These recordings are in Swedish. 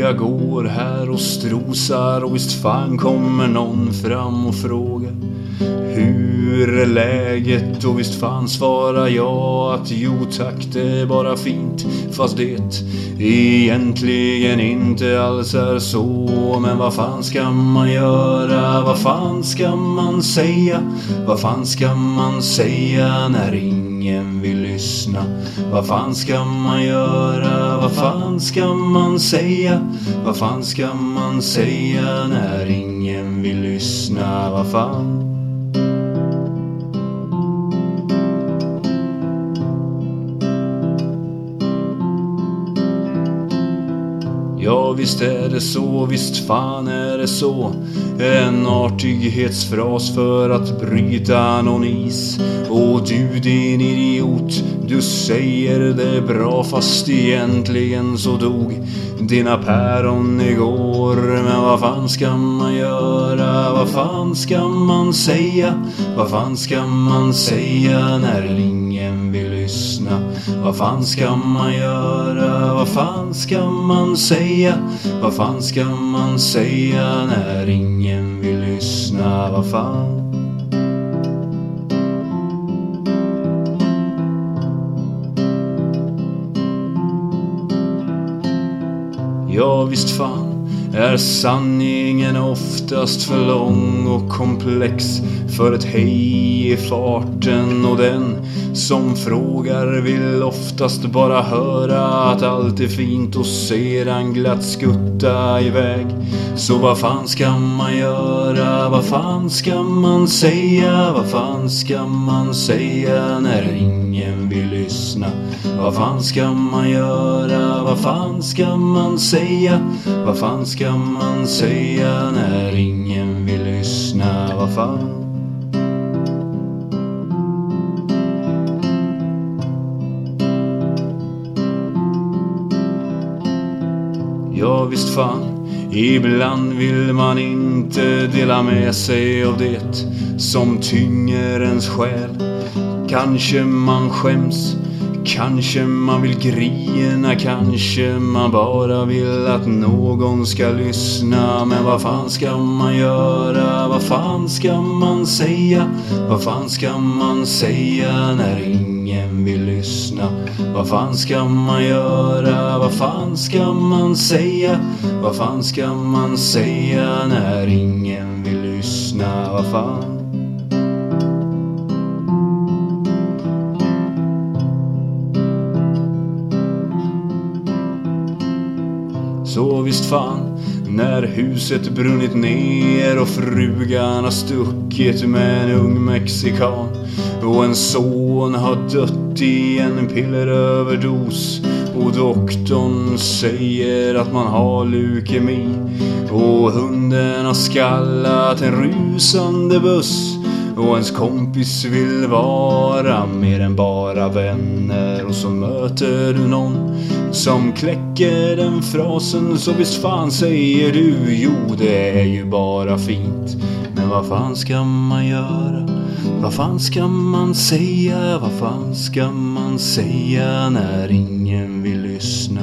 jag går här och strosar och visst fan kommer någon fram och frågar hur är läget? Och visst fan svarar jag att jo tack det är bara fint fast det egentligen inte alls är så men vad fan ska man göra? Vad fan ska man säga? Vad fan ska man säga när ingen vill lyssna? Vad fan ska man göra? Vad fan ska man säga? Vad fan ska man säga när ingen vill lyssna? Vad fan? Ja, visst är det så, visst fan är det så. En artighetsfras för att bryta någon is. Och du din idiot, du säger det bra fast egentligen så dog dina päron igår. Men vad fan ska man göra? Vad fan ska man säga? Vad fan ska man säga när ingen vill lyssna? Vad fan ska man göra? Vad fan ska man säga? Vad fan ska man säga när ingen vill lyssna? Vad fan? Ja, visst fan är sanningen oftast för lång och komplex för ett hej i farten och den som frågar vill oftast bara höra att allt är fint och sedan glatt skutta iväg. Så vad fan ska man göra? Vad fan ska man säga? Vad fan ska man säga när ingen vill lyssna? Vad fan ska man göra? Vad fan ska man säga? Vad fan ska man säga när ingen vill lyssna? Vad fan? Ja, visst fan. Ibland vill man inte dela med sig av det som tynger ens själ. Kanske man skäms, kanske man vill grina, kanske man bara vill att någon ska lyssna. Men vad fan ska man göra? Vad fan ska man säga? Vad fan ska man säga när ingen vill lyssna? Vad fan ska man göra? Vad fan ska man säga? Vad fan ska man säga när ingen vill lyssna? Vad fan? Så visst fan, när huset brunnit ner och frugan har stuckit med en ung mexikan. Och en son har dött i en pilleröverdos och doktorn säger att man har leukemi. Och hunden har skallat en rusande buss. Och ens kompis vill vara mer än bara vänner. Och så möter du någon som kläcker den frasen så visst fan säger du jo det är ju bara fint men vad fan ska man göra? Vad fan ska man säga? Vad fan ska man säga när ingen vill lyssna?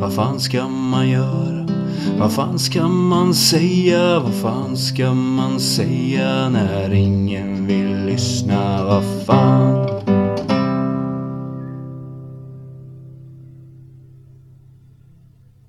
Vad fan ska man göra? Vad fan ska man säga? Vad fan ska man säga när ingen vill lyssna? Vad fan?